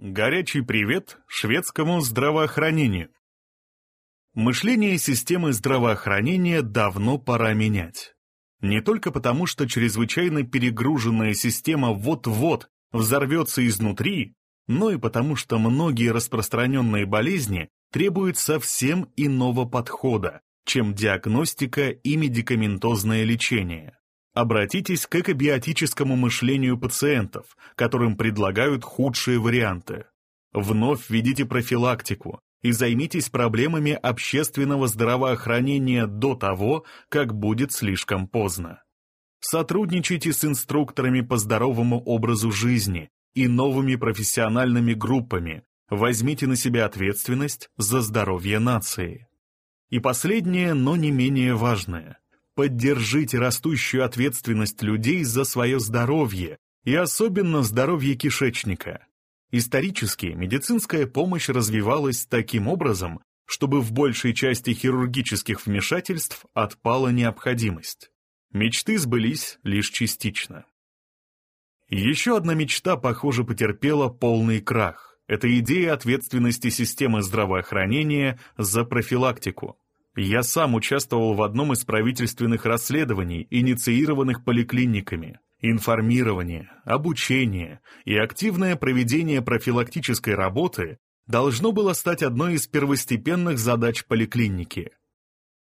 Горячий привет шведскому здравоохранению. Мышление системы здравоохранения давно пора менять. Не только потому, что чрезвычайно перегруженная система вот-вот взорвется изнутри, но и потому, что многие распространенные болезни требуют совсем иного подхода, чем диагностика и медикаментозное лечение. Обратитесь к экобиотическому мышлению пациентов, которым предлагают худшие варианты. Вновь введите профилактику и займитесь проблемами общественного здравоохранения до того, как будет слишком поздно. Сотрудничайте с инструкторами по здоровому образу жизни и новыми профессиональными группами, возьмите на себя ответственность за здоровье нации. И последнее, но не менее важное – Поддержите растущую ответственность людей за свое здоровье, и особенно здоровье кишечника. Исторически медицинская помощь развивалась таким образом, чтобы в большей части хирургических вмешательств отпала необходимость. Мечты сбылись лишь частично. Еще одна мечта, похоже, потерпела полный крах. Это идея ответственности системы здравоохранения за профилактику. Я сам участвовал в одном из правительственных расследований, инициированных поликлиниками. Информирование, обучение и активное проведение профилактической работы должно было стать одной из первостепенных задач поликлиники.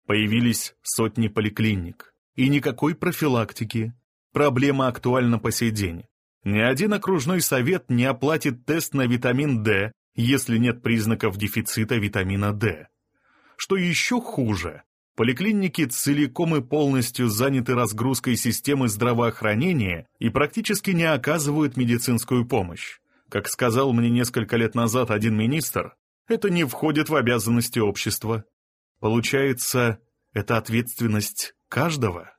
Появились сотни поликлиник. И никакой профилактики. Проблема актуальна по сей день. Ни один окружной совет не оплатит тест на витамин D, если нет признаков дефицита витамина D. Что еще хуже, поликлиники целиком и полностью заняты разгрузкой системы здравоохранения и практически не оказывают медицинскую помощь. Как сказал мне несколько лет назад один министр, это не входит в обязанности общества. Получается, это ответственность каждого.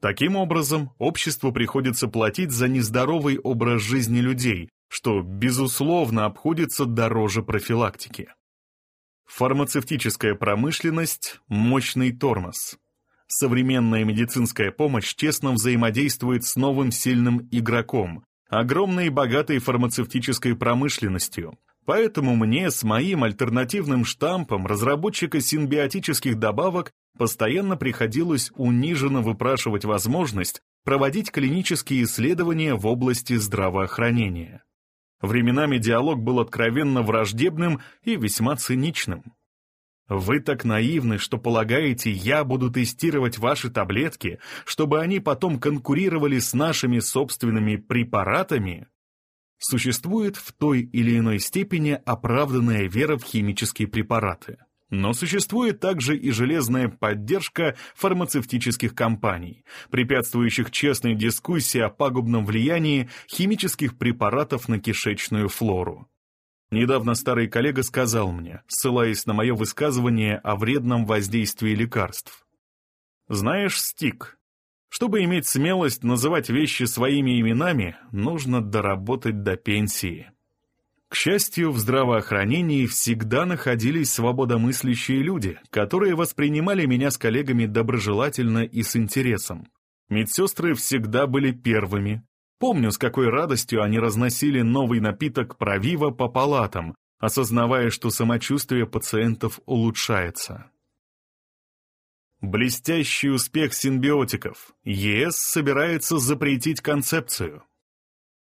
Таким образом, обществу приходится платить за нездоровый образ жизни людей, что, безусловно, обходится дороже профилактики. Фармацевтическая промышленность – мощный тормоз. Современная медицинская помощь тесно взаимодействует с новым сильным игроком, огромной и богатой фармацевтической промышленностью. Поэтому мне с моим альтернативным штампом разработчика симбиотических добавок постоянно приходилось униженно выпрашивать возможность проводить клинические исследования в области здравоохранения. Временами диалог был откровенно враждебным и весьма циничным. Вы так наивны, что полагаете, я буду тестировать ваши таблетки, чтобы они потом конкурировали с нашими собственными препаратами? Существует в той или иной степени оправданная вера в химические препараты. Но существует также и железная поддержка фармацевтических компаний, препятствующих честной дискуссии о пагубном влиянии химических препаратов на кишечную флору. Недавно старый коллега сказал мне, ссылаясь на мое высказывание о вредном воздействии лекарств. «Знаешь, Стик, чтобы иметь смелость называть вещи своими именами, нужно доработать до пенсии». К счастью, в здравоохранении всегда находились свободомыслящие люди, которые воспринимали меня с коллегами доброжелательно и с интересом. Медсестры всегда были первыми. Помню, с какой радостью они разносили новый напиток Провива по палатам, осознавая, что самочувствие пациентов улучшается. Блестящий успех симбиотиков. ЕС собирается запретить концепцию.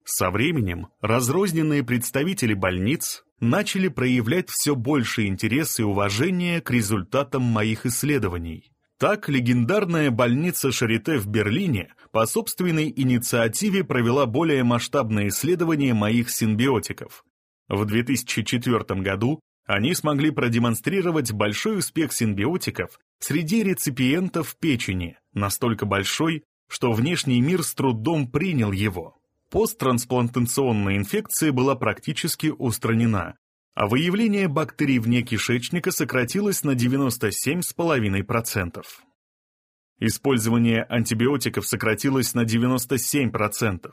Со временем разрозненные представители больниц начали проявлять все больше интерес и уважение к результатам моих исследований. Так, легендарная больница Шарите в Берлине по собственной инициативе провела более масштабное исследование моих симбиотиков. В 2004 году они смогли продемонстрировать большой успех симбиотиков среди реципиентов печени, настолько большой, что внешний мир с трудом принял его. Посттрансплантационная инфекция была практически устранена, а выявление бактерий вне кишечника сократилось на 97,5%. Использование антибиотиков сократилось на 97%.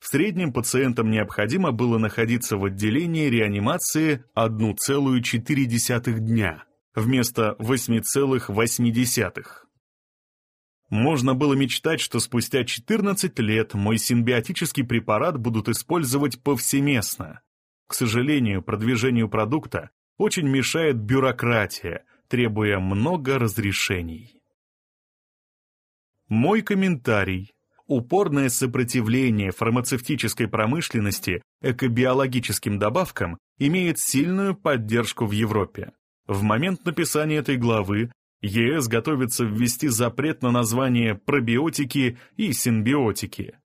В среднем пациентам необходимо было находиться в отделении реанимации 1,4 дня вместо 8,8. Можно было мечтать, что спустя 14 лет мой симбиотический препарат будут использовать повсеместно. К сожалению, продвижению продукта очень мешает бюрократия, требуя много разрешений. Мой комментарий. Упорное сопротивление фармацевтической промышленности экобиологическим добавкам имеет сильную поддержку в Европе. В момент написания этой главы ЕС готовится ввести запрет на название пробиотики и синбиотики.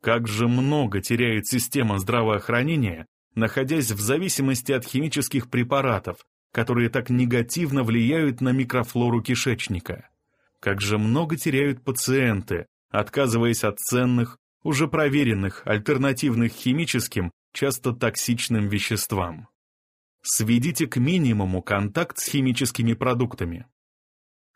Как же много теряет система здравоохранения, находясь в зависимости от химических препаратов, которые так негативно влияют на микрофлору кишечника. Как же много теряют пациенты, отказываясь от ценных, уже проверенных, альтернативных химическим, часто токсичным веществам. Сведите к минимуму контакт с химическими продуктами.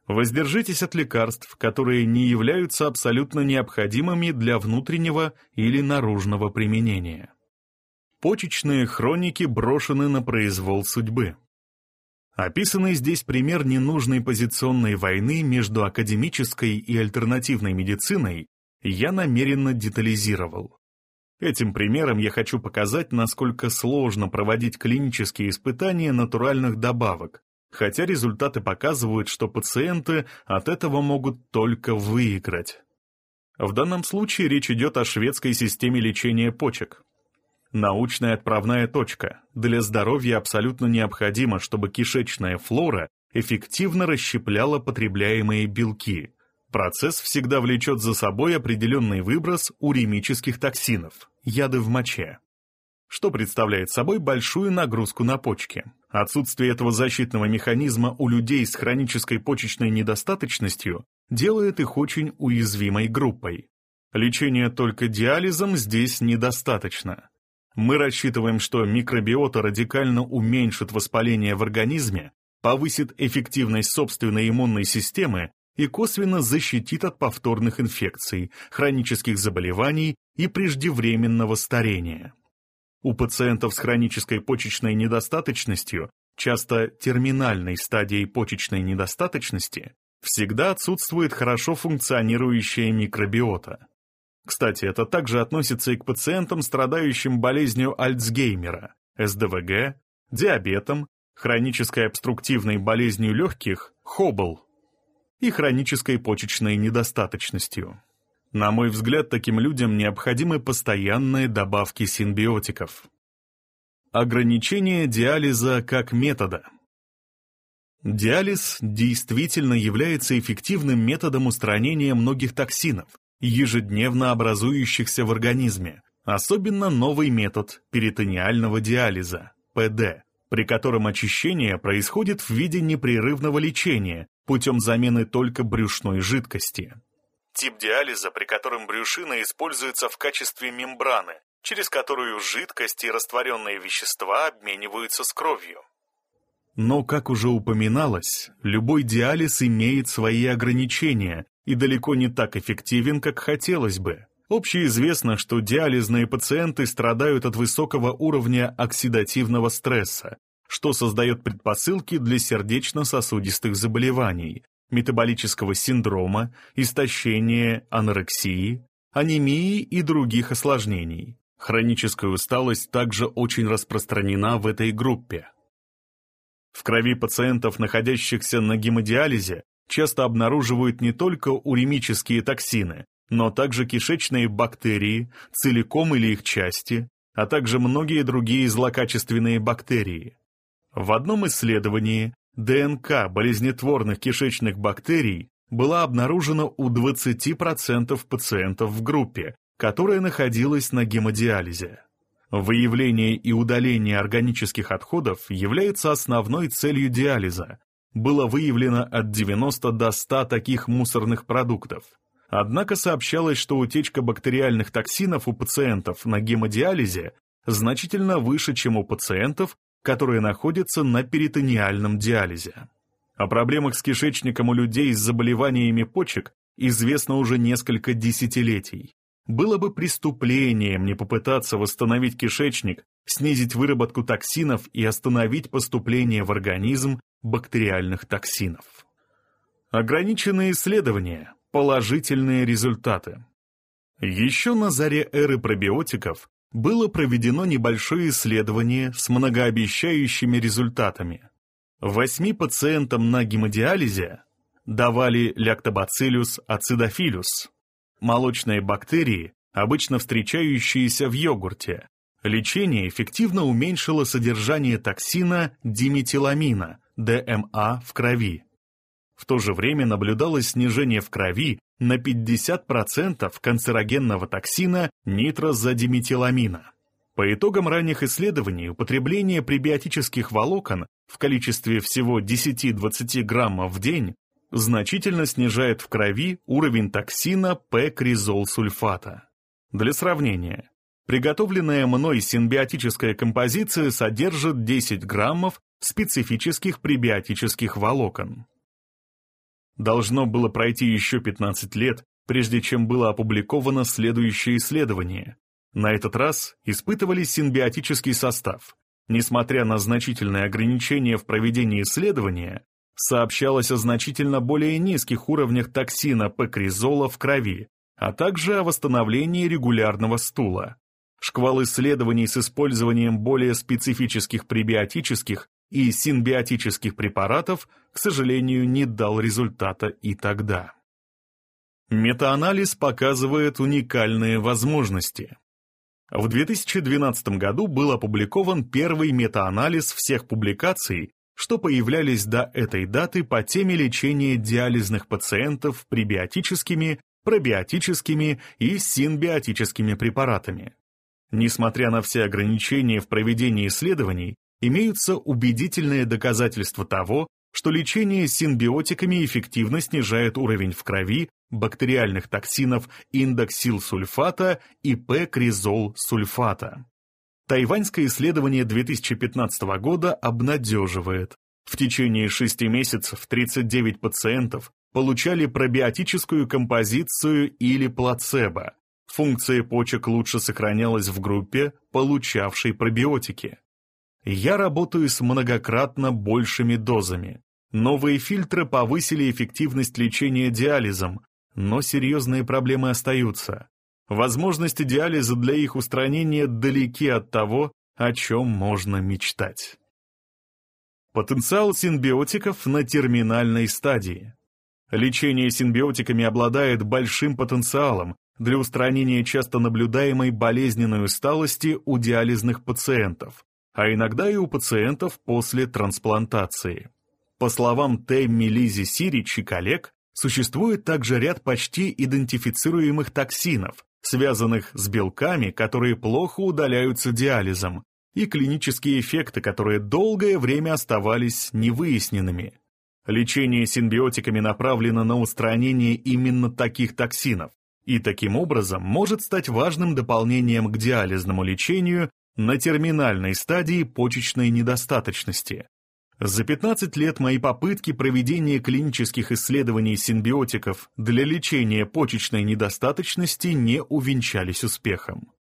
Воздержитесь от лекарств, которые не являются абсолютно необходимыми для внутреннего или наружного применения. Почечные хроники брошены на произвол судьбы. Описанный здесь пример ненужной позиционной войны между академической и альтернативной медициной я намеренно детализировал. Этим примером я хочу показать, насколько сложно проводить клинические испытания натуральных добавок, хотя результаты показывают, что пациенты от этого могут только выиграть. В данном случае речь идет о шведской системе лечения почек. Научная отправная точка. Для здоровья абсолютно необходимо, чтобы кишечная флора эффективно расщепляла потребляемые белки. Процесс всегда влечет за собой определенный выброс уремических токсинов, яды в моче, что представляет собой большую нагрузку на почки. Отсутствие этого защитного механизма у людей с хронической почечной недостаточностью делает их очень уязвимой группой. Лечение только диализом здесь недостаточно. Мы рассчитываем, что микробиота радикально уменьшит воспаление в организме, повысит эффективность собственной иммунной системы и косвенно защитит от повторных инфекций, хронических заболеваний и преждевременного старения. У пациентов с хронической почечной недостаточностью, часто терминальной стадией почечной недостаточности, всегда отсутствует хорошо функционирующая микробиота. Кстати, это также относится и к пациентам, страдающим болезнью Альцгеймера, СДВГ, диабетом, хронической обструктивной болезнью легких, ХОБЛ, и хронической почечной недостаточностью. На мой взгляд, таким людям необходимы постоянные добавки синбиотиков. Ограничение диализа как метода. Диализ действительно является эффективным методом устранения многих токсинов, ежедневно образующихся в организме, особенно новый метод перитониального диализа, ПД, при котором очищение происходит в виде непрерывного лечения путем замены только брюшной жидкости. Тип диализа, при котором брюшина используется в качестве мембраны, через которую жидкости и растворенные вещества обмениваются с кровью. Но, как уже упоминалось, любой диализ имеет свои ограничения и далеко не так эффективен, как хотелось бы. Общеизвестно, что диализные пациенты страдают от высокого уровня оксидативного стресса, что создает предпосылки для сердечно-сосудистых заболеваний, метаболического синдрома, истощения, анорексии, анемии и других осложнений. Хроническая усталость также очень распространена в этой группе. В крови пациентов, находящихся на гемодиализе, часто обнаруживают не только уремические токсины, но также кишечные бактерии, целиком или их части, а также многие другие злокачественные бактерии. В одном исследовании ДНК болезнетворных кишечных бактерий была обнаружена у 20% пациентов в группе, которая находилась на гемодиализе. Выявление и удаление органических отходов является основной целью диализа, было выявлено от 90 до 100 таких мусорных продуктов. Однако сообщалось, что утечка бактериальных токсинов у пациентов на гемодиализе значительно выше, чем у пациентов, которые находятся на перитониальном диализе. О проблемах с кишечником у людей с заболеваниями почек известно уже несколько десятилетий. Было бы преступлением не попытаться восстановить кишечник, снизить выработку токсинов и остановить поступление в организм бактериальных токсинов. Ограниченные исследования, положительные результаты. Еще на заре эры пробиотиков было проведено небольшое исследование с многообещающими результатами. Восьми пациентам на гемодиализе давали ляктобациллюс ацидофилюс, молочные бактерии, обычно встречающиеся в йогурте. Лечение эффективно уменьшило содержание токсина диметиламина, ДМА, в крови. В то же время наблюдалось снижение в крови на 50% канцерогенного токсина нитрозодиметиламина. По итогам ранних исследований употребление пребиотических волокон в количестве всего 10-20 граммов в день значительно снижает в крови уровень токсина П-кризол-сульфата. Для сравнения, приготовленная мной симбиотическая композиция содержит 10 граммов специфических пребиотических волокон. Должно было пройти еще 15 лет, прежде чем было опубликовано следующее исследование. На этот раз испытывали симбиотический состав. Несмотря на значительные ограничения в проведении исследования, сообщалось о значительно более низких уровнях токсина пекризола в крови, а также о восстановлении регулярного стула. Шквал исследований с использованием более специфических пребиотических и синбиотических препаратов, к сожалению, не дал результата и тогда. Метаанализ показывает уникальные возможности. В 2012 году был опубликован первый метаанализ всех публикаций, что появлялись до этой даты по теме лечения диализных пациентов пребиотическими, пробиотическими и синбиотическими препаратами. Несмотря на все ограничения в проведении исследований, имеются убедительные доказательства того, что лечение синбиотиками эффективно снижает уровень в крови бактериальных токсинов индоксилсульфата и П-кризол-сульфата. Тайваньское исследование 2015 года обнадеживает. В течение шести месяцев 39 пациентов получали пробиотическую композицию или плацебо. Функция почек лучше сохранялась в группе, получавшей пробиотики. Я работаю с многократно большими дозами. Новые фильтры повысили эффективность лечения диализом, но серьезные проблемы остаются. Возможности диализа для их устранения далеки от того, о чем можно мечтать. Потенциал синбиотиков на терминальной стадии. Лечение синбиотиками обладает большим потенциалом для устранения часто наблюдаемой болезненной усталости у диализных пациентов, а иногда и у пациентов после трансплантации. По словам Тэмми Лизи Сирич и коллег, существует также ряд почти идентифицируемых токсинов, связанных с белками, которые плохо удаляются диализом, и клинические эффекты, которые долгое время оставались невыясненными. Лечение синбиотиками направлено на устранение именно таких токсинов, и таким образом может стать важным дополнением к диализному лечению на терминальной стадии почечной недостаточности. За 15 лет мои попытки проведения клинических исследований синбиотиков для лечения почечной недостаточности не увенчались успехом.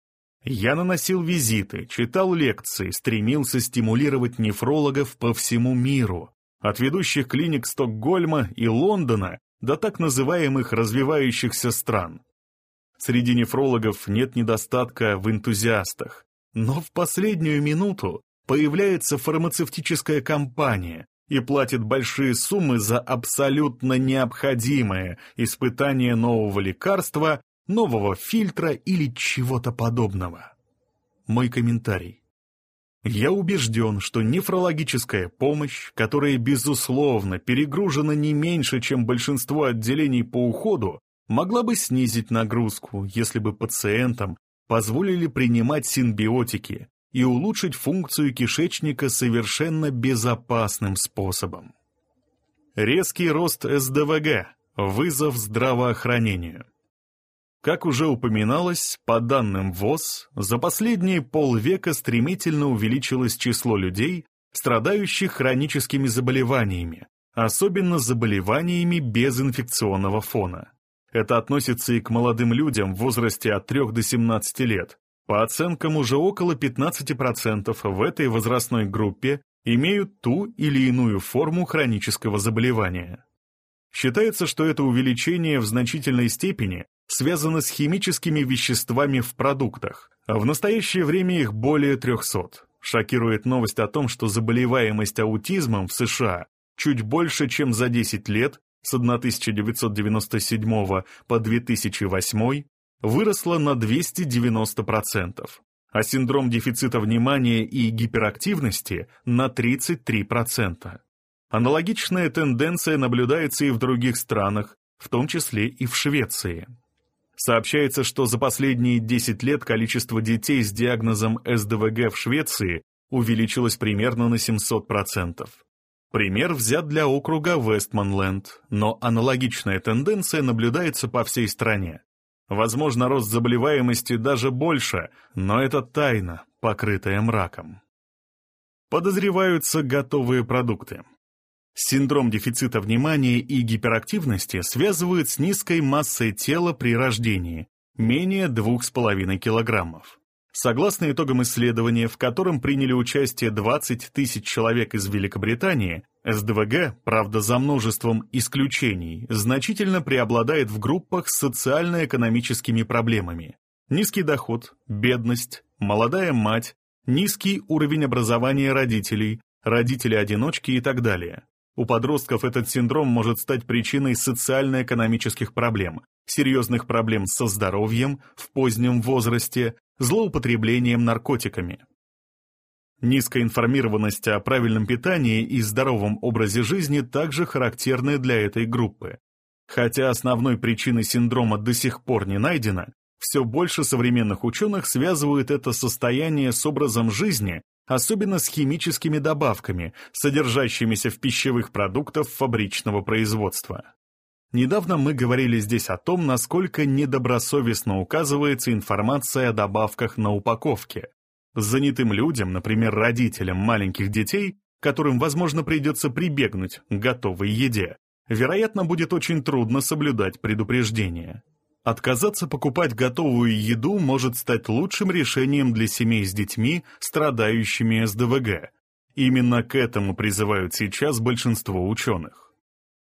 Я наносил визиты, читал лекции, стремился стимулировать нефрологов по всему миру, от ведущих клиник Стокгольма и Лондона до так называемых развивающихся стран. Среди нефрологов нет недостатка в энтузиастах, но в последнюю минуту появляется фармацевтическая компания и платит большие суммы за абсолютно необходимое испытание нового лекарства, нового фильтра или чего-то подобного. Мой комментарий. Я убежден, что нефрологическая помощь, которая, безусловно, перегружена не меньше, чем большинство отделений по уходу, могла бы снизить нагрузку, если бы пациентам позволили принимать синбиотики и улучшить функцию кишечника совершенно безопасным способом. Резкий рост СДВГ – вызов здравоохранению. Как уже упоминалось, по данным ВОЗ, за последние полвека стремительно увеличилось число людей, страдающих хроническими заболеваниями, особенно заболеваниями без инфекционного фона. Это относится и к молодым людям в возрасте от 3 до 17 лет. По оценкам, уже около 15% в этой возрастной группе имеют ту или иную форму хронического заболевания. Считается, что это увеличение в значительной степени связано с химическими веществами в продуктах, В настоящее время их более 300. Шокирует новость о том, что заболеваемость аутизмом в США чуть больше, чем за 10 лет, с 1997 по 2008, выросла на 290%, а синдром дефицита внимания и гиперактивности на 33%. Аналогичная тенденция наблюдается и в других странах, в том числе и в Швеции. Сообщается, что за последние 10 лет количество детей с диагнозом СДВГ в Швеции увеличилось примерно на 700%. Пример взят для округа Вестманленд, но аналогичная тенденция наблюдается по всей стране. Возможно, рост заболеваемости даже больше, но это тайна, покрытая мраком. Подозреваются готовые продукты. Синдром дефицита внимания и гиперактивности связывают с низкой массой тела при рождении, менее 2,5 килограммов. Согласно итогам исследования, в котором приняли участие 20 тысяч человек из Великобритании, СДВГ, правда за множеством исключений, значительно преобладает в группах с социально-экономическими проблемами. Низкий доход, бедность, молодая мать, низкий уровень образования родителей, родители-одиночки и так далее. У подростков этот синдром может стать причиной социально-экономических проблем, серьезных проблем со здоровьем в позднем возрасте, злоупотреблением наркотиками. Низкая информированность о правильном питании и здоровом образе жизни также характерны для этой группы. Хотя основной причиной синдрома до сих пор не найдено, все больше современных ученых связывают это состояние с образом жизни особенно с химическими добавками, содержащимися в пищевых продуктах фабричного производства. Недавно мы говорили здесь о том, насколько недобросовестно указывается информация о добавках на упаковке. Занятым людям, например, родителям маленьких детей, которым, возможно, придется прибегнуть к готовой еде, вероятно, будет очень трудно соблюдать предупреждения. Отказаться покупать готовую еду может стать лучшим решением для семей с детьми, страдающими СДВГ. Именно к этому призывают сейчас большинство ученых.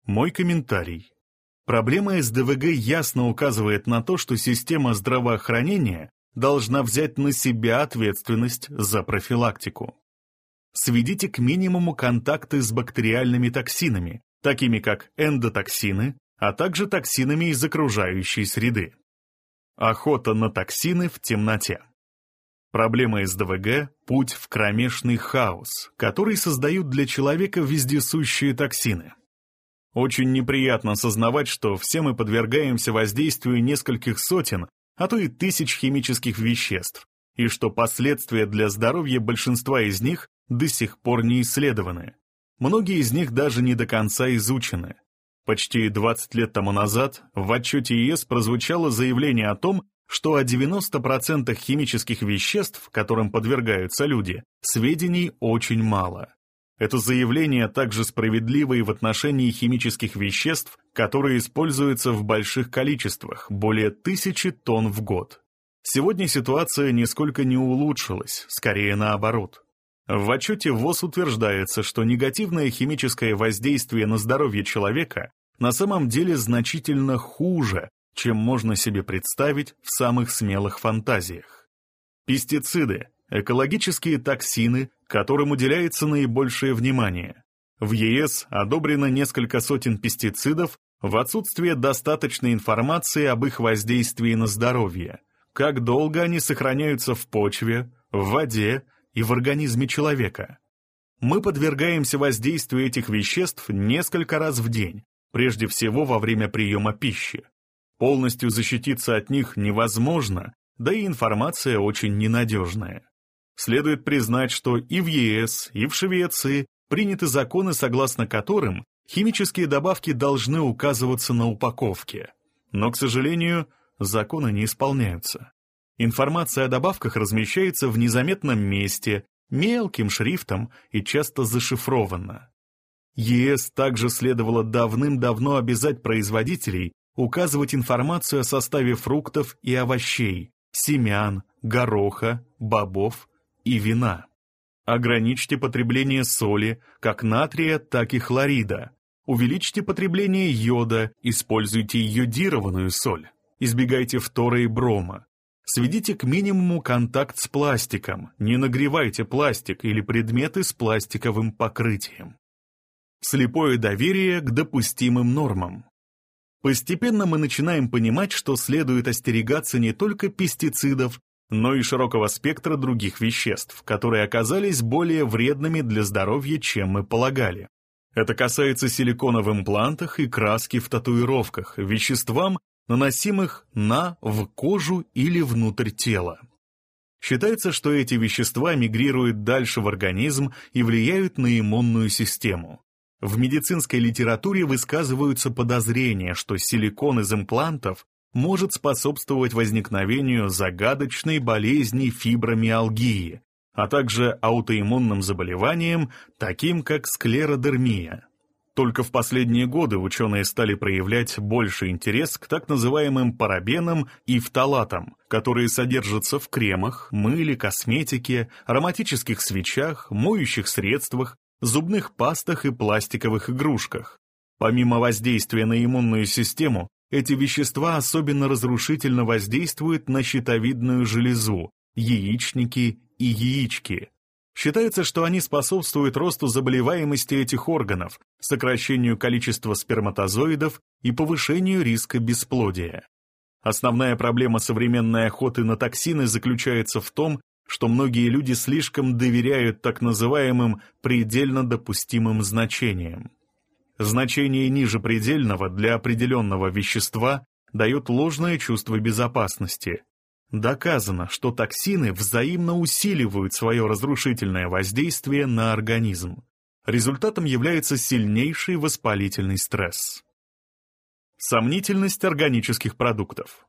Мой комментарий. Проблема СДВГ ясно указывает на то, что система здравоохранения должна взять на себя ответственность за профилактику. Сведите к минимуму контакты с бактериальными токсинами, такими как эндотоксины, а также токсинами из окружающей среды. Охота на токсины в темноте. Проблема СДВГ – путь в кромешный хаос, который создают для человека вездесущие токсины. Очень неприятно осознавать, что все мы подвергаемся воздействию нескольких сотен, а то и тысяч химических веществ, и что последствия для здоровья большинства из них до сих пор не исследованы. Многие из них даже не до конца изучены. Почти 20 лет тому назад в отчете ЕС прозвучало заявление о том, что о 90% химических веществ, которым подвергаются люди, сведений очень мало. Это заявление также справедливо и в отношении химических веществ, которые используются в больших количествах, более тысячи тонн в год. Сегодня ситуация нисколько не улучшилась, скорее наоборот. В отчете ВОЗ утверждается, что негативное химическое воздействие на здоровье человека на самом деле значительно хуже, чем можно себе представить в самых смелых фантазиях. Пестициды – экологические токсины, которым уделяется наибольшее внимание. В ЕС одобрено несколько сотен пестицидов в отсутствие достаточной информации об их воздействии на здоровье, как долго они сохраняются в почве, в воде и в организме человека. Мы подвергаемся воздействию этих веществ несколько раз в день, прежде всего во время приема пищи. Полностью защититься от них невозможно, да и информация очень ненадежная. Следует признать, что и в ЕС, и в Швеции приняты законы, согласно которым химические добавки должны указываться на упаковке. Но, к сожалению, законы не исполняются. Информация о добавках размещается в незаметном месте, мелким шрифтом и часто зашифрована. ЕС также следовало давным-давно обязать производителей указывать информацию о составе фруктов и овощей, семян, гороха, бобов и вина. Ограничьте потребление соли, как натрия, так и хлорида. Увеличьте потребление йода, используйте йодированную соль. Избегайте фтора и брома. Сведите к минимуму контакт с пластиком, не нагревайте пластик или предметы с пластиковым покрытием. Слепое доверие к допустимым нормам. Постепенно мы начинаем понимать, что следует остерегаться не только пестицидов, но и широкого спектра других веществ, которые оказались более вредными для здоровья, чем мы полагали. Это касается силикона в имплантах и краски в татуировках, веществам, наносимых на, в кожу или внутрь тела. Считается, что эти вещества мигрируют дальше в организм и влияют на иммунную систему. В медицинской литературе высказываются подозрения, что силикон из имплантов может способствовать возникновению загадочной болезни фибромиалгии, а также аутоиммунным заболеваниям, таким как склеродермия. Только в последние годы ученые стали проявлять больше интерес к так называемым парабенам и фталатам, которые содержатся в кремах, мыле, косметике, ароматических свечах, моющих средствах, зубных пастах и пластиковых игрушках. Помимо воздействия на иммунную систему, эти вещества особенно разрушительно воздействуют на щитовидную железу, яичники и яички. Считается, что они способствуют росту заболеваемости этих органов, сокращению количества сперматозоидов и повышению риска бесплодия. Основная проблема современной охоты на токсины заключается в том, что многие люди слишком доверяют так называемым предельно допустимым значениям. Значение ниже предельного для определенного вещества дает ложное чувство безопасности, Доказано, что токсины взаимно усиливают свое разрушительное воздействие на организм. Результатом является сильнейший воспалительный стресс. Сомнительность органических продуктов.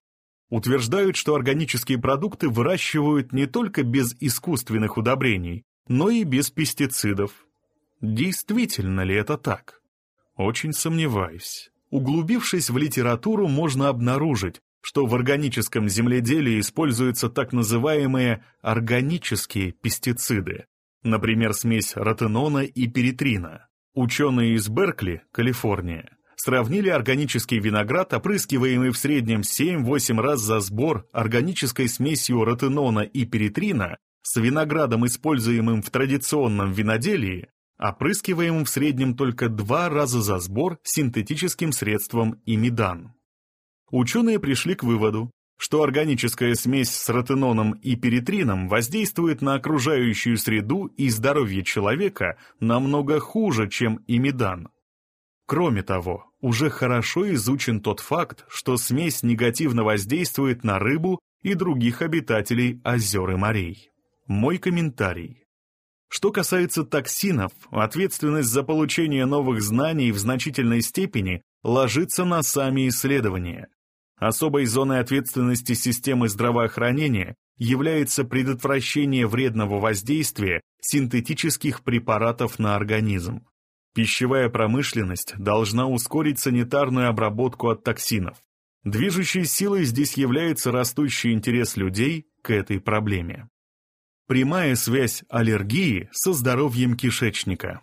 Утверждают, что органические продукты выращивают не только без искусственных удобрений, но и без пестицидов. Действительно ли это так? Очень сомневаюсь. Углубившись в литературу, можно обнаружить, что в органическом земледелии используются так называемые органические пестициды, например, смесь ротенона и перитрина. Ученые из Беркли, Калифорния, сравнили органический виноград, опрыскиваемый в среднем 7-8 раз за сбор органической смесью ротенона и перитрина, с виноградом, используемым в традиционном виноделии, опрыскиваемым в среднем только два раза за сбор синтетическим средством имидан ученые пришли к выводу, что органическая смесь с ротеноном и перитрином воздействует на окружающую среду и здоровье человека намного хуже, чем имидан. Кроме того, уже хорошо изучен тот факт, что смесь негативно воздействует на рыбу и других обитателей озер и морей. Мой комментарий. Что касается токсинов, ответственность за получение новых знаний в значительной степени ложится на сами исследования. Особой зоной ответственности системы здравоохранения является предотвращение вредного воздействия синтетических препаратов на организм. Пищевая промышленность должна ускорить санитарную обработку от токсинов. Движущей силой здесь является растущий интерес людей к этой проблеме. Прямая связь аллергии со здоровьем кишечника.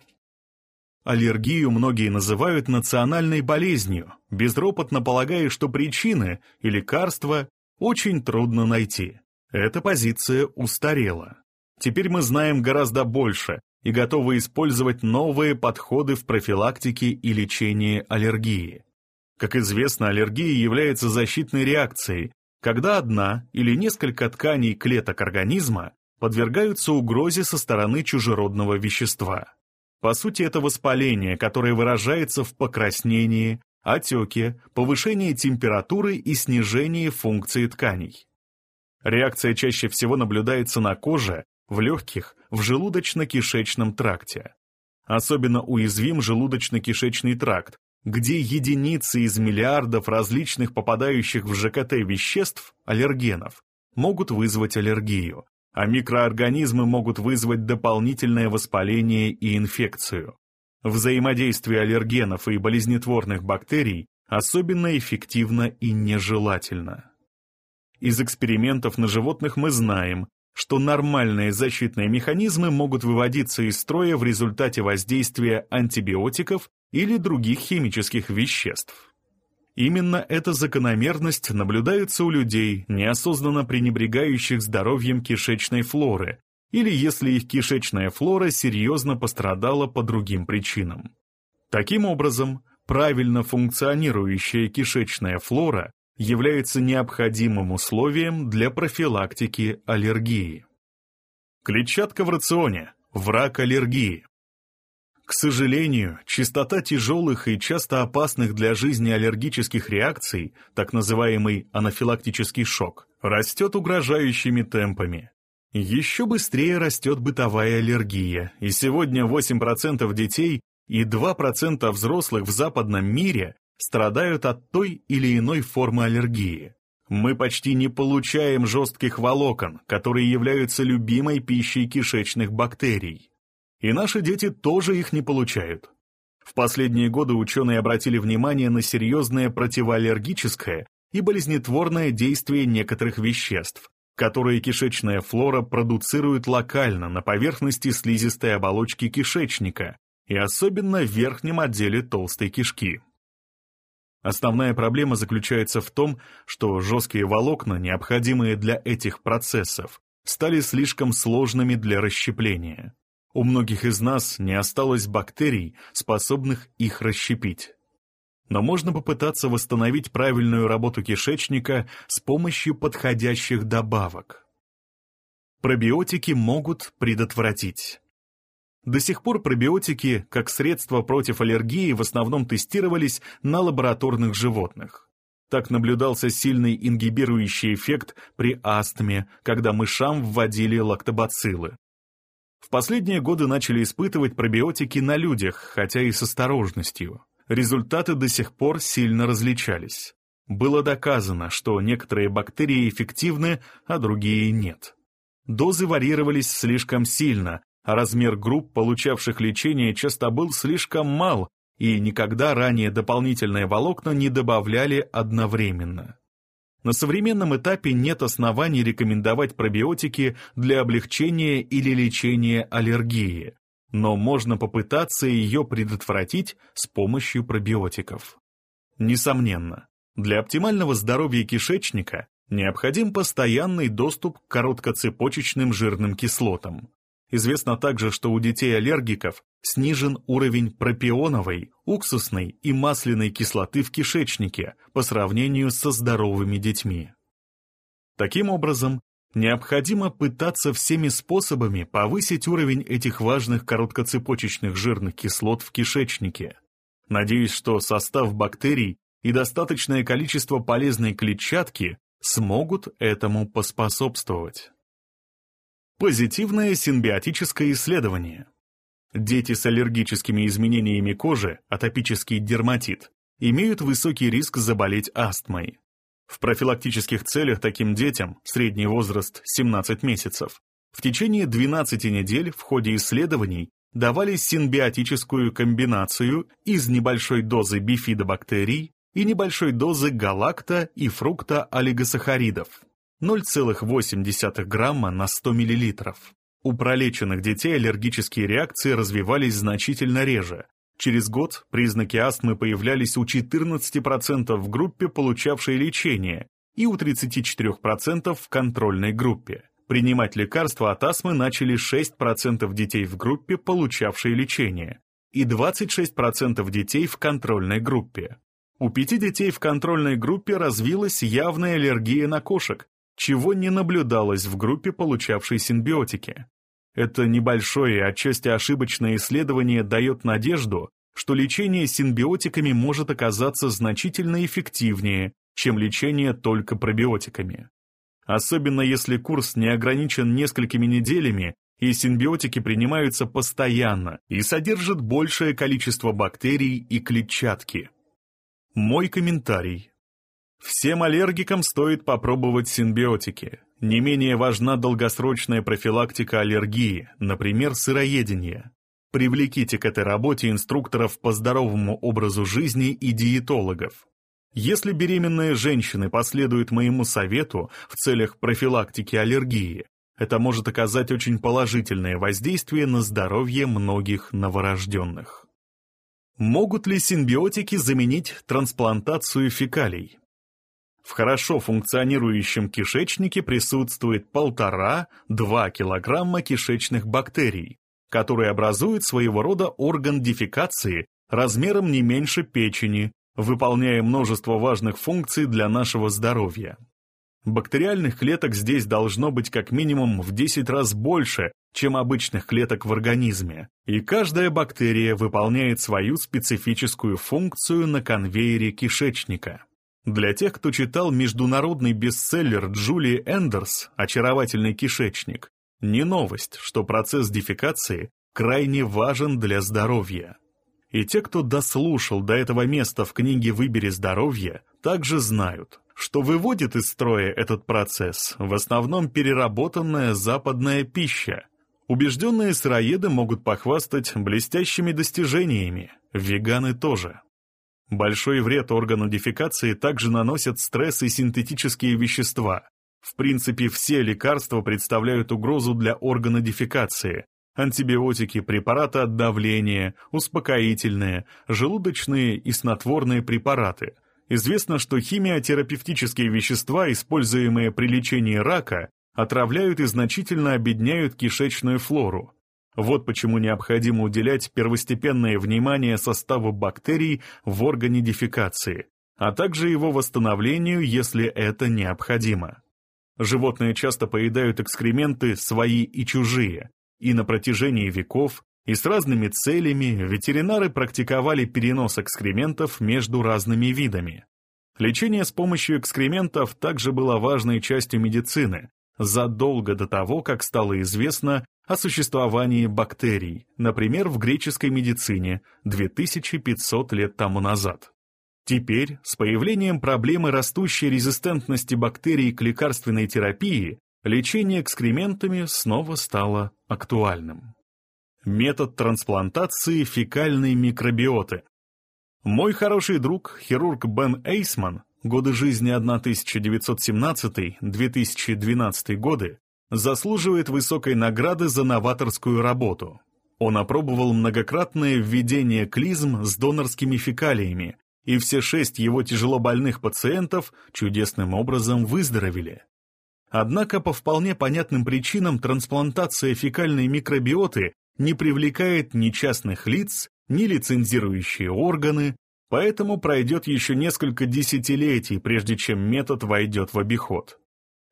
Аллергию многие называют национальной болезнью, безропотно полагая, что причины и лекарства очень трудно найти. Эта позиция устарела. Теперь мы знаем гораздо больше и готовы использовать новые подходы в профилактике и лечении аллергии. Как известно, аллергия является защитной реакцией, когда одна или несколько тканей клеток организма подвергаются угрозе со стороны чужеродного вещества. По сути, это воспаление, которое выражается в покраснении, отеке, повышении температуры и снижении функции тканей. Реакция чаще всего наблюдается на коже, в легких, в желудочно-кишечном тракте. Особенно уязвим желудочно-кишечный тракт, где единицы из миллиардов различных попадающих в ЖКТ веществ, аллергенов, могут вызвать аллергию, а микроорганизмы могут вызвать дополнительное воспаление и инфекцию. Взаимодействие аллергенов и болезнетворных бактерий особенно эффективно и нежелательно. Из экспериментов на животных мы знаем, что нормальные защитные механизмы могут выводиться из строя в результате воздействия антибиотиков или других химических веществ. Именно эта закономерность наблюдается у людей, неосознанно пренебрегающих здоровьем кишечной флоры, или если их кишечная флора серьезно пострадала по другим причинам. Таким образом, правильно функционирующая кишечная флора является необходимым условием для профилактики аллергии. Клетчатка в рационе – враг аллергии. К сожалению, частота тяжелых и часто опасных для жизни аллергических реакций, так называемый анафилактический шок, растет угрожающими темпами. Еще быстрее растет бытовая аллергия, и сегодня 8% детей и 2% взрослых в западном мире страдают от той или иной формы аллергии. Мы почти не получаем жестких волокон, которые являются любимой пищей кишечных бактерий. И наши дети тоже их не получают. В последние годы ученые обратили внимание на серьезное противоаллергическое и болезнетворное действие некоторых веществ, которые кишечная флора продуцирует локально на поверхности слизистой оболочки кишечника и особенно в верхнем отделе толстой кишки. Основная проблема заключается в том, что жесткие волокна, необходимые для этих процессов, стали слишком сложными для расщепления. У многих из нас не осталось бактерий, способных их расщепить. Но можно попытаться восстановить правильную работу кишечника с помощью подходящих добавок. Пробиотики могут предотвратить. До сих пор пробиотики, как средство против аллергии, в основном тестировались на лабораторных животных. Так наблюдался сильный ингибирующий эффект при астме, когда мышам вводили лактобациллы. В последние годы начали испытывать пробиотики на людях, хотя и с осторожностью. Результаты до сих пор сильно различались. Было доказано, что некоторые бактерии эффективны, а другие нет. Дозы варьировались слишком сильно, а размер групп, получавших лечение, часто был слишком мал, и никогда ранее дополнительные волокна не добавляли одновременно. На современном этапе нет оснований рекомендовать пробиотики для облегчения или лечения аллергии, но можно попытаться ее предотвратить с помощью пробиотиков. Несомненно, для оптимального здоровья кишечника необходим постоянный доступ к короткоцепочечным жирным кислотам. Известно также, что у детей-аллергиков снижен уровень пропионовой, уксусной и масляной кислоты в кишечнике по сравнению со здоровыми детьми. Таким образом, необходимо пытаться всеми способами повысить уровень этих важных короткоцепочечных жирных кислот в кишечнике. Надеюсь, что состав бактерий и достаточное количество полезной клетчатки смогут этому поспособствовать. Позитивное симбиотическое исследование. Дети с аллергическими изменениями кожи, атопический дерматит, имеют высокий риск заболеть астмой. В профилактических целях таким детям, средний возраст 17 месяцев, в течение 12 недель в ходе исследований давали симбиотическую комбинацию из небольшой дозы бифидобактерий и небольшой дозы галакта и фрукта олигосахаридов. 0,8 грамма на 100 мл. У пролеченных детей аллергические реакции развивались значительно реже. Через год признаки астмы появлялись у 14% в группе, получавшей лечение, и у 34% в контрольной группе. Принимать лекарства от астмы начали 6% детей в группе, получавшей лечение, и 26% детей в контрольной группе. У пяти детей в контрольной группе развилась явная аллергия на кошек, чего не наблюдалось в группе, получавшей симбиотики. Это небольшое, отчасти ошибочное исследование дает надежду, что лечение симбиотиками может оказаться значительно эффективнее, чем лечение только пробиотиками. Особенно если курс не ограничен несколькими неделями и симбиотики принимаются постоянно и содержат большее количество бактерий и клетчатки. Мой комментарий. Всем аллергикам стоит попробовать симбиотики. Не менее важна долгосрочная профилактика аллергии, например, сыроедение. Привлеките к этой работе инструкторов по здоровому образу жизни и диетологов. Если беременные женщины последуют моему совету в целях профилактики аллергии, это может оказать очень положительное воздействие на здоровье многих новорожденных. Могут ли симбиотики заменить трансплантацию фекалий? В хорошо функционирующем кишечнике присутствует 1,5-2 килограмма кишечных бактерий, которые образуют своего рода орган дефекации размером не меньше печени, выполняя множество важных функций для нашего здоровья. Бактериальных клеток здесь должно быть как минимум в 10 раз больше, чем обычных клеток в организме, и каждая бактерия выполняет свою специфическую функцию на конвейере кишечника. Для тех, кто читал международный бестселлер Джулии Эндерс «Очаровательный кишечник», не новость, что процесс дефекации крайне важен для здоровья. И те, кто дослушал до этого места в книге «Выбери здоровье», также знают, что выводит из строя этот процесс в основном переработанная западная пища. Убежденные сыроеды могут похвастать блестящими достижениями, веганы тоже. Большой вред органу дефекации также наносят стресс и синтетические вещества. В принципе, все лекарства представляют угрозу для органа дефекации, антибиотики, препараты от давления, успокоительные, желудочные и снотворные препараты. Известно, что химиотерапевтические вещества, используемые при лечении рака, отравляют и значительно обедняют кишечную флору. Вот почему необходимо уделять первостепенное внимание составу бактерий в органе дефекации, а также его восстановлению, если это необходимо. Животные часто поедают экскременты свои и чужие, и на протяжении веков, и с разными целями ветеринары практиковали перенос экскрементов между разными видами. Лечение с помощью экскрементов также было важной частью медицины, задолго до того, как стало известно о существовании бактерий, например, в греческой медицине 2500 лет тому назад. Теперь, с появлением проблемы растущей резистентности бактерий к лекарственной терапии, лечение экскрементами снова стало актуальным. Метод трансплантации фекальной микробиоты. Мой хороший друг, хирург Бен Эйсман, годы жизни 1917-2012 годы, заслуживает высокой награды за новаторскую работу. Он опробовал многократное введение клизм с донорскими фекалиями, и все шесть его тяжелобольных пациентов чудесным образом выздоровели. Однако по вполне понятным причинам трансплантация фекальной микробиоты не привлекает ни частных лиц, ни лицензирующие органы, поэтому пройдет еще несколько десятилетий, прежде чем метод войдет в обиход.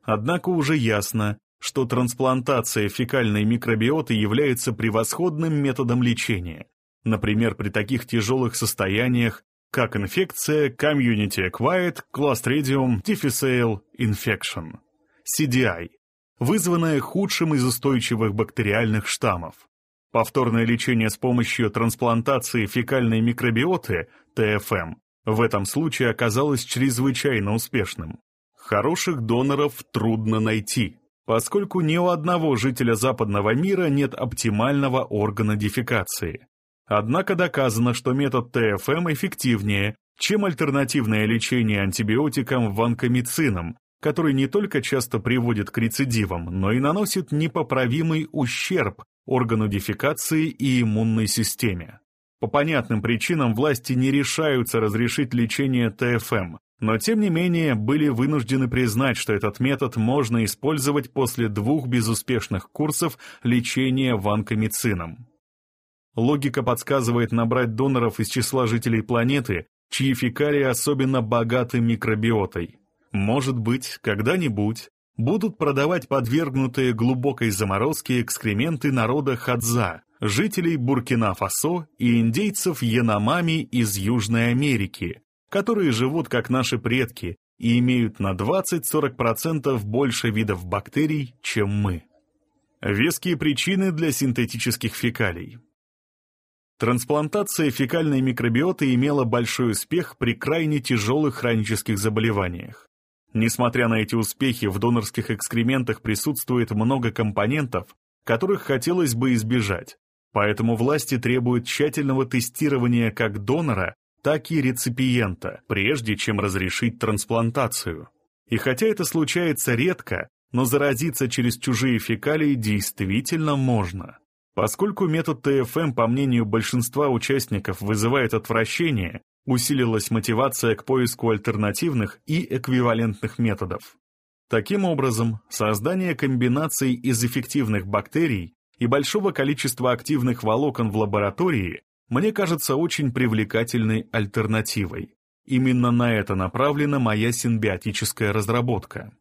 Однако уже ясно, что трансплантация фекальной микробиоты является превосходным методом лечения, например, при таких тяжелых состояниях, как инфекция Community Acquired Clostridium difficile Infection. CDI, вызванная худшим из устойчивых бактериальных штаммов. Повторное лечение с помощью трансплантации фекальной микробиоты, ТФМ, в этом случае оказалось чрезвычайно успешным. Хороших доноров трудно найти, поскольку ни у одного жителя западного мира нет оптимального органа дефекации. Однако доказано, что метод ТФМ эффективнее, чем альтернативное лечение антибиотикам ванкомицином, который не только часто приводит к рецидивам, но и наносит непоправимый ущерб органу дефекации и иммунной системе. По понятным причинам власти не решаются разрешить лечение ТФМ, но тем не менее были вынуждены признать, что этот метод можно использовать после двух безуспешных курсов лечения ванкомицином. Логика подсказывает набрать доноров из числа жителей планеты, чьи фекалии особенно богаты микробиотой. Может быть, когда-нибудь будут продавать подвергнутые глубокой заморозке экскременты народа Хадза, жителей Буркина-Фасо и индейцев Яномами из Южной Америки, которые живут как наши предки и имеют на 20-40% больше видов бактерий, чем мы. Веские причины для синтетических фекалий. Трансплантация фекальной микробиоты имела большой успех при крайне тяжелых хронических заболеваниях. Несмотря на эти успехи, в донорских экскрементах присутствует много компонентов, которых хотелось бы избежать, поэтому власти требуют тщательного тестирования как донора, так и реципиента, прежде чем разрешить трансплантацию. И хотя это случается редко, но заразиться через чужие фекалии действительно можно. Поскольку метод ТФМ, по мнению большинства участников, вызывает отвращение, усилилась мотивация к поиску альтернативных и эквивалентных методов. Таким образом, создание комбинаций из эффективных бактерий и большого количества активных волокон в лаборатории мне кажется очень привлекательной альтернативой. Именно на это направлена моя симбиотическая разработка.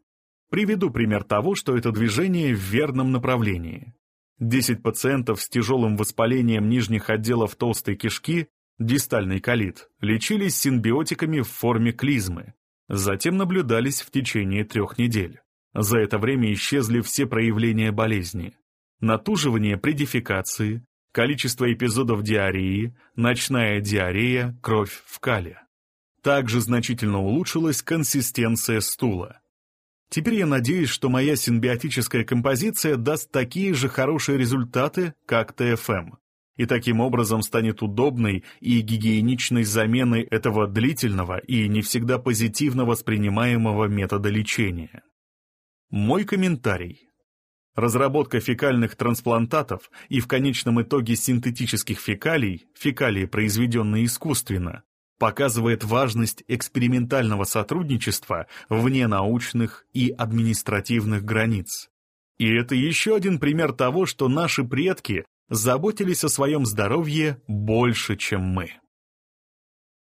Приведу пример того, что это движение в верном направлении. 10 пациентов с тяжелым воспалением нижних отделов толстой кишки, дистальный колит, лечились симбиотиками в форме клизмы. Затем наблюдались в течение трех недель. За это время исчезли все проявления болезни. Натуживание при дефекации, количество эпизодов диареи, ночная диарея, кровь в кале. Также значительно улучшилась консистенция стула. Теперь я надеюсь, что моя симбиотическая композиция даст такие же хорошие результаты, как ТФМ, и таким образом станет удобной и гигиеничной заменой этого длительного и не всегда позитивно воспринимаемого метода лечения. Мой комментарий. Разработка фекальных трансплантатов и в конечном итоге синтетических фекалий, фекалии, произведенные искусственно, показывает важность экспериментального сотрудничества вне научных и административных границ. И это еще один пример того, что наши предки заботились о своем здоровье больше, чем мы.